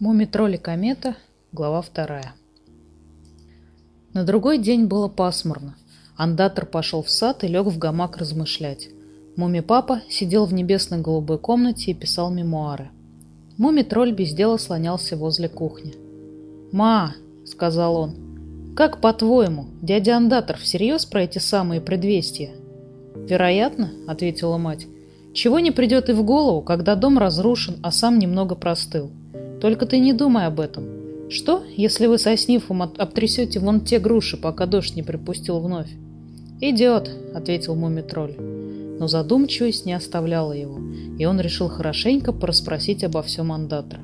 Муми-тролль и комета, глава вторая. На другой день было пасмурно. Андатор пошел в сад и лег в гамак размышлять. Муми-папа сидел в небесной голубой комнате и писал мемуары. Муми-тролль без дела слонялся возле кухни. «Ма!» — сказал он. «Как по-твоему, дядя Андатор всерьез про эти самые предвестия?» «Вероятно», — ответила мать. «Чего не придет и в голову, когда дом разрушен, а сам немного простыл. Только ты не думай об этом. Что, если вы со Снифом обтрясете вон те груши, пока дождь не припустил вновь? «Идет», — ответил муми-тролль. Но задумчивость не оставляла его, и он решил хорошенько порасспросить обо всем мандатора.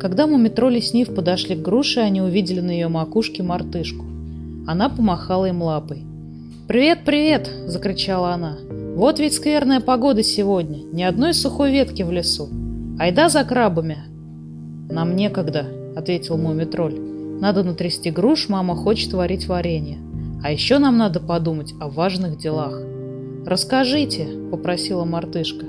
Когда мумитроль и Сниф подошли к груше, они увидели на ее макушке мартышку. Она помахала им лапой. «Привет, привет!» – закричала она. «Вот ведь скверная погода сегодня, ни одной сухой ветки в лесу. Айда за крабами, «Нам некогда», — ответил муми-тролль. «Надо натрясти груш, мама хочет варить варенье. А еще нам надо подумать о важных делах». «Расскажите», — попросила мартышка.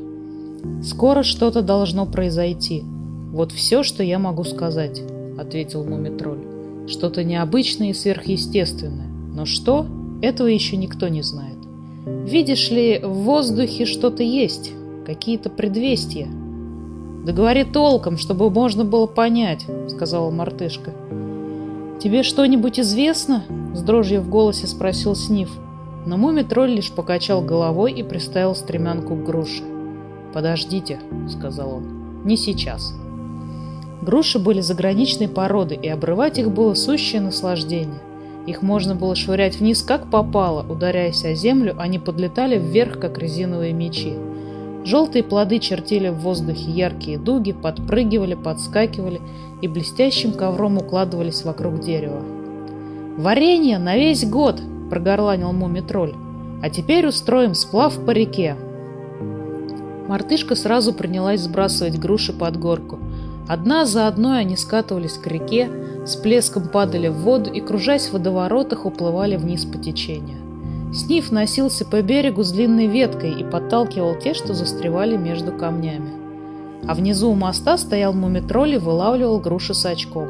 «Скоро что-то должно произойти. Вот все, что я могу сказать», — ответил муми-тролль. «Что-то необычное и сверхъестественное. Но что? Этого еще никто не знает. Видишь ли, в воздухе что-то есть, какие-то предвестия». «Да говори толком, чтобы можно было понять», — сказала мартышка. «Тебе что-нибудь известно?» — с дрожью в голосе спросил Сниф. Но муми-тролль лишь покачал головой и приставил стремянку к груше. «Подождите», — сказал он, — «не сейчас». Груши были заграничной породы, и обрывать их было сущее наслаждение. Их можно было швырять вниз как попало, ударяясь о землю, они подлетали вверх, как резиновые мечи. Желтые плоды чертили в воздухе яркие дуги, подпрыгивали, подскакивали и блестящим ковром укладывались вокруг дерева. «Варенье на весь год!» – прогорланил муми-тролль. «А теперь устроим сплав по реке!» Мартышка сразу принялась сбрасывать груши под горку. Одна за одной они скатывались к реке, с плеском падали в воду и, кружась в водоворотах, уплывали вниз по течению. Сниф носился по берегу с длинной веткой и подталкивал те, что застревали между камнями. А внизу у моста стоял мумитроль и вылавливал груши с очком.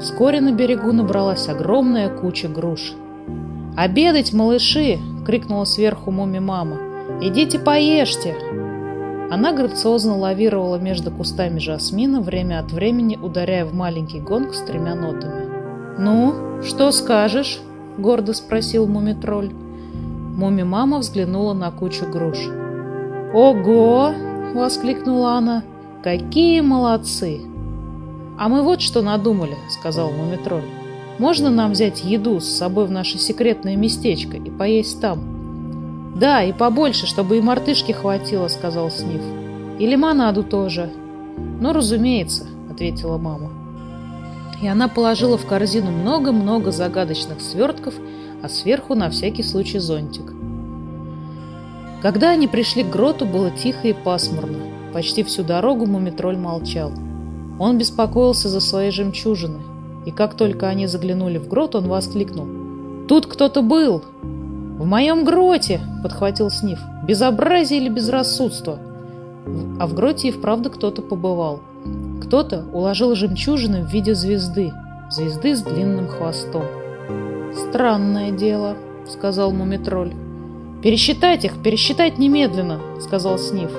Вскоре на берегу набралась огромная куча груш. «Обедать, малыши!» — крикнула сверху муми-мама. «Идите поешьте!» Она грациозно лавировала между кустами жасмина, время от времени ударяя в маленький гонг с тремя нотами. «Ну, что скажешь?» — гордо спросил мумитроль. Муми-мама взглянула на кучу груш. «Ого!» — воскликнула она. «Какие молодцы!» «А мы вот что надумали», — сказал мумитроль. «Можно нам взять еду с собой в наше секретное местечко и поесть там?» «Да, и побольше, чтобы и мартышки хватило», — сказал Сниф. «И лимонаду тоже». «Ну, разумеется», — ответила мама и она положила в корзину много-много загадочных свертков, а сверху на всякий случай зонтик. Когда они пришли к гроту, было тихо и пасмурно. Почти всю дорогу Мумитроль молчал. Он беспокоился за свои жемчужины, и как только они заглянули в грот, он воскликнул. «Тут кто-то был!» «В моем гроте!» — подхватил Сниф. «Безобразие или безрассудство?» А в гроте и вправду кто-то побывал — кто-то уложил жемчужины в виде звезды, звезды с длинным хвостом. «Странное дело», — сказал Мумитроль. «Пересчитать их, пересчитать немедленно», — сказал Сниф.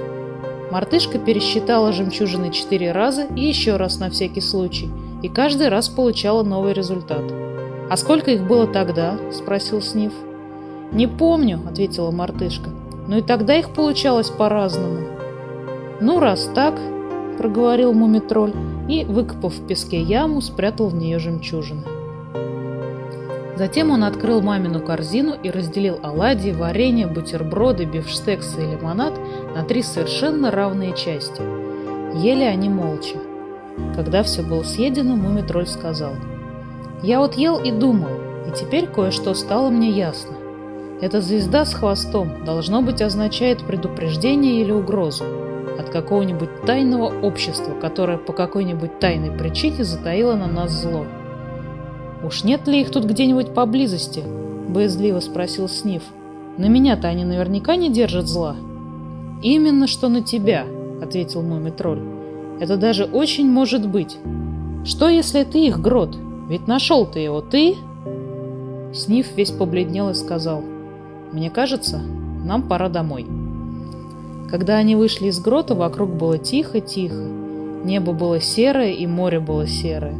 Мартышка пересчитала жемчужины четыре раза и еще раз на всякий случай, и каждый раз получала новый результат. «А сколько их было тогда?» — спросил Сниф. «Не помню», — ответила мартышка, — «но и тогда их получалось по-разному». «Ну, раз так, — проговорил мумитроль и, выкопав в песке яму, спрятал в нее жемчужины. Затем он открыл мамину корзину и разделил оладьи, варенье, бутерброды, бифштексы и лимонад на три совершенно равные части. Ели они молча. Когда все было съедено, мумитроль сказал. «Я вот ел и думал, и теперь кое-что стало мне ясно. Эта звезда с хвостом, должно быть, означает предупреждение или угрозу от какого-нибудь тайного общества, которое по какой-нибудь тайной причине затаило на нас зло. «Уж нет ли их тут где-нибудь поблизости?» – боязливо спросил Сниф. «На меня-то они наверняка не держат зла». «Именно что на тебя», – ответил Мумитроль. Это даже очень может быть. Что, если ты их грот? Ведь нашел ты его, ты?» Сниф весь побледнел и сказал, «Мне кажется, нам пора домой». Когда они вышли из грота, вокруг было тихо-тихо. Небо было серое и море было серое.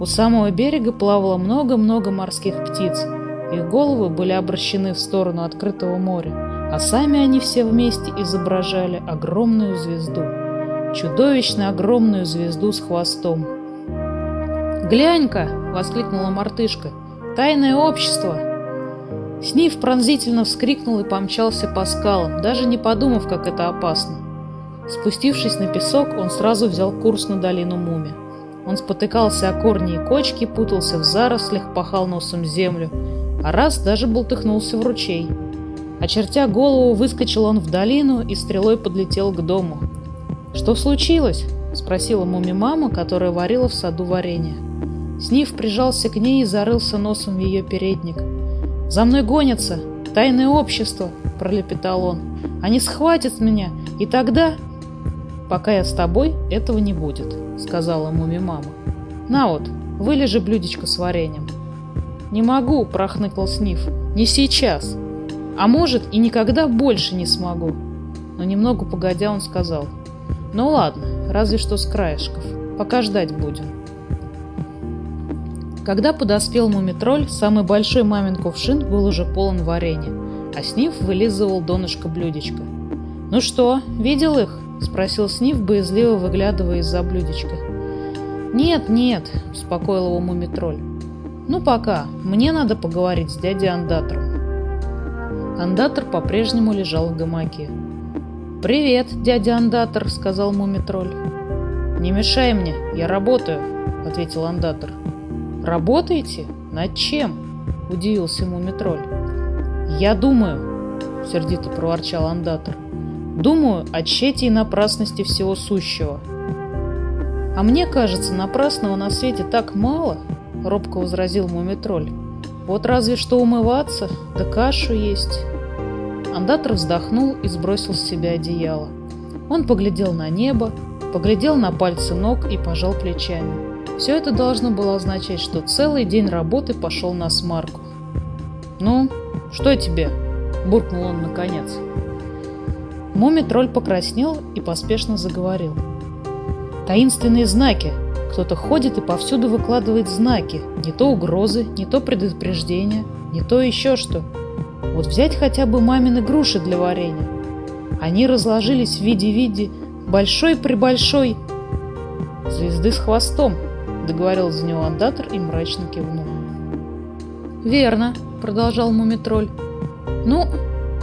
У самого берега плавало много-много морских птиц. Их головы были обращены в сторону открытого моря, а сами они все вместе изображали огромную звезду. Чудовищно огромную звезду с хвостом. «Глянь-ка!» — воскликнула мартышка. «Тайное общество!» Снив пронзительно вскрикнул и помчался по скалам, даже не подумав, как это опасно. Спустившись на песок, он сразу взял курс на долину Муми. Он спотыкался о корни и кочки, путался в зарослях, пахал носом землю, а раз даже болтыхнулся в ручей. Очертя голову, выскочил он в долину и стрелой подлетел к дому. «Что случилось?» — спросила Муми-мама, которая варила в саду варенье. Снив прижался к ней и зарылся носом в ее передник. «За мной гонятся! Тайное общество!» — пролепетал он. «Они схватят меня, и тогда...» «Пока я с тобой, этого не будет», — сказала муми мама. «На вот, вылежи блюдечко с вареньем». «Не могу», — прохныкал Сниф. «Не сейчас. А может, и никогда больше не смогу». Но немного погодя он сказал. «Ну ладно, разве что с краешков. Пока ждать будем». Когда подоспел мумитроль, самый большой мамин кувшин был уже полон варенья, а Сниф вылизывал донышко блюдечка. «Ну что, видел их?» — спросил Сниф, боязливо выглядывая из-за блюдечка. «Нет, нет», — успокоил его мумитроль. «Ну пока, мне надо поговорить с дядей Андатором». Андатор по-прежнему лежал в гамаке. «Привет, дядя Андатор», — сказал мумитроль. «Не мешай мне, я работаю», — ответил Андатор. «Работаете? Над чем?» – удивился Мумитроль. «Я думаю», – сердито проворчал Андатор. «Думаю о тщете и напрасности всего сущего». «А мне кажется, напрасного на свете так мало», – робко возразил Мумитроль. «Вот разве что умываться, да кашу есть». Андатор вздохнул и сбросил с себя одеяло. Он поглядел на небо, поглядел на пальцы ног и пожал плечами. Все это должно было означать, что целый день работы пошел на смарку. «Ну, что тебе?» – буркнул он наконец. Муми-тролль покраснел и поспешно заговорил. «Таинственные знаки. Кто-то ходит и повсюду выкладывает знаки. Не то угрозы, не то предупреждения, не то еще что. Вот взять хотя бы мамины груши для варенья. Они разложились в виде-виде большой-пребольшой звезды с хвостом, договорил за него андатор и мрачно кивнул. «Верно», — продолжал Мумитроль. «Ну,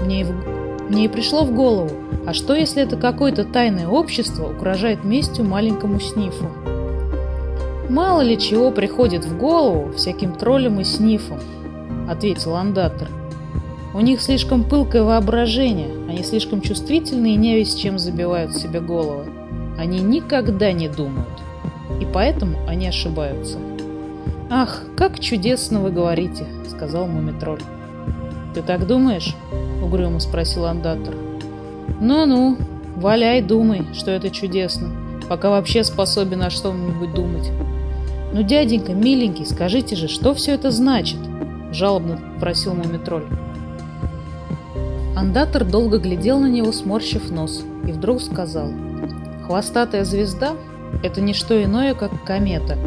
мне в... мне и пришло в голову, а что, если это какое-то тайное общество угрожает местью маленькому снифу?» «Мало ли чего приходит в голову всяким троллям и снифам», — ответил андатор. «У них слишком пылкое воображение, они слишком чувствительны и не весь чем забивают себе головы. Они никогда не думают и поэтому они ошибаются. «Ах, как чудесно вы говорите», — сказал Мумитроль. «Ты так думаешь?» — угрюмо спросил андатор. «Ну-ну, валяй, думай, что это чудесно, пока вообще способен на что-нибудь думать. Ну, дяденька, миленький, скажите же, что все это значит?» — жалобно просил Мумитроль. Андатор долго глядел на него, сморщив нос, и вдруг сказал. «Хвостатая звезда это не что иное, как комета.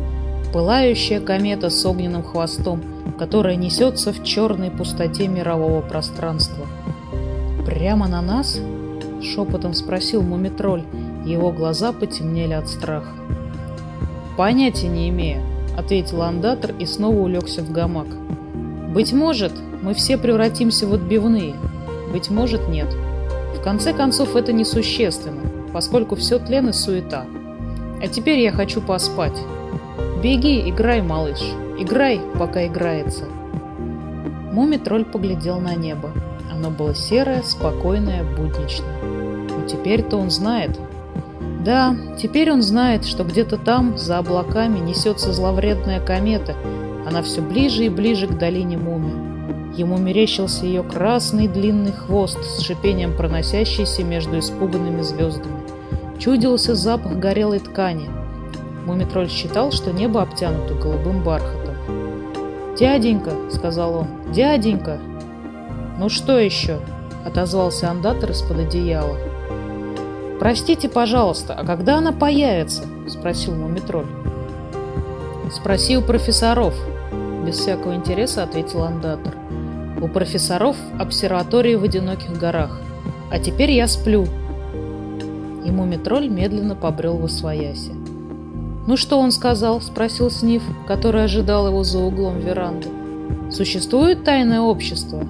Пылающая комета с огненным хвостом, которая несется в черной пустоте мирового пространства. «Прямо на нас?» — шепотом спросил Мумитроль. Его глаза потемнели от страха. «Понятия не имею», — ответил андатор и снова улегся в гамак. «Быть может, мы все превратимся в отбивные. Быть может, нет. В конце концов, это несущественно, поскольку все тлен и суета. А теперь я хочу поспать. Беги, играй, малыш. Играй, пока играется. Муми-тролль поглядел на небо. Оно было серое, спокойное, будничное. Но теперь-то он знает. Да, теперь он знает, что где-то там, за облаками, несется зловредная комета. Она все ближе и ближе к долине Муми. Ему мерещился ее красный длинный хвост с шипением проносящийся между испуганными звездами. чудился запах горелой ткани. Мумитроль считал, что небо обтянуто голубым бархатом. «Дяденька», — сказал он, — «дяденька!» «Ну что еще?» — отозвался андатор из-под одеяла. «Простите, пожалуйста, а когда она появится?» — спросил Мумитроль. «Спроси у профессоров», — без всякого интереса ответил андатор. «У профессоров обсерватории в одиноких горах. А теперь я сплю». И Мумитроль медленно побрел в освояси. «Ну что он сказал?» — спросил Сниф, который ожидал его за углом веранды. «Существует тайное общество?»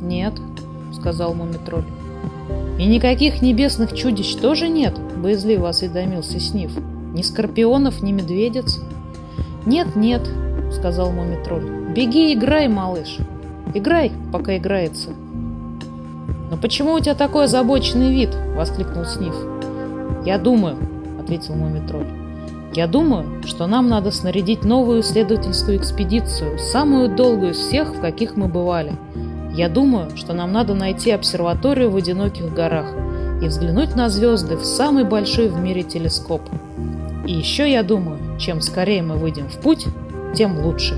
«Нет», — сказал Мумитроль. «И никаких небесных чудищ тоже нет?» — боязливо осведомился Сниф. «Ни скорпионов, ни медведец?» «Нет, нет», — сказал Мумитроль. «Беги, играй, малыш. Играй, пока играется». «Но почему у тебя такой озабоченный вид?» — воскликнул Сниф. «Я думаю», — ответил Мумитроль. Я думаю, что нам надо снарядить новую исследовательскую экспедицию, самую долгую из всех, в каких мы бывали. Я думаю, что нам надо найти обсерваторию в одиноких горах и взглянуть на звезды в самый большой в мире телескоп. И еще я думаю, чем скорее мы выйдем в путь, тем лучше.